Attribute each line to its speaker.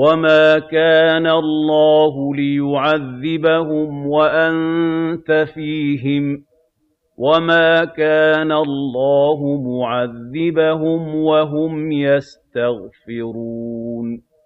Speaker 1: وَمَا كَانَ اللَّهُ لِيُعَذِّبَهُمْ وَأَنتَ فِيهِمْ ۚ وَمَا كَانَ اللَّهُ مُعَذِّبَهُمْ وَهُمْ يَسْتَغْفِرُونَ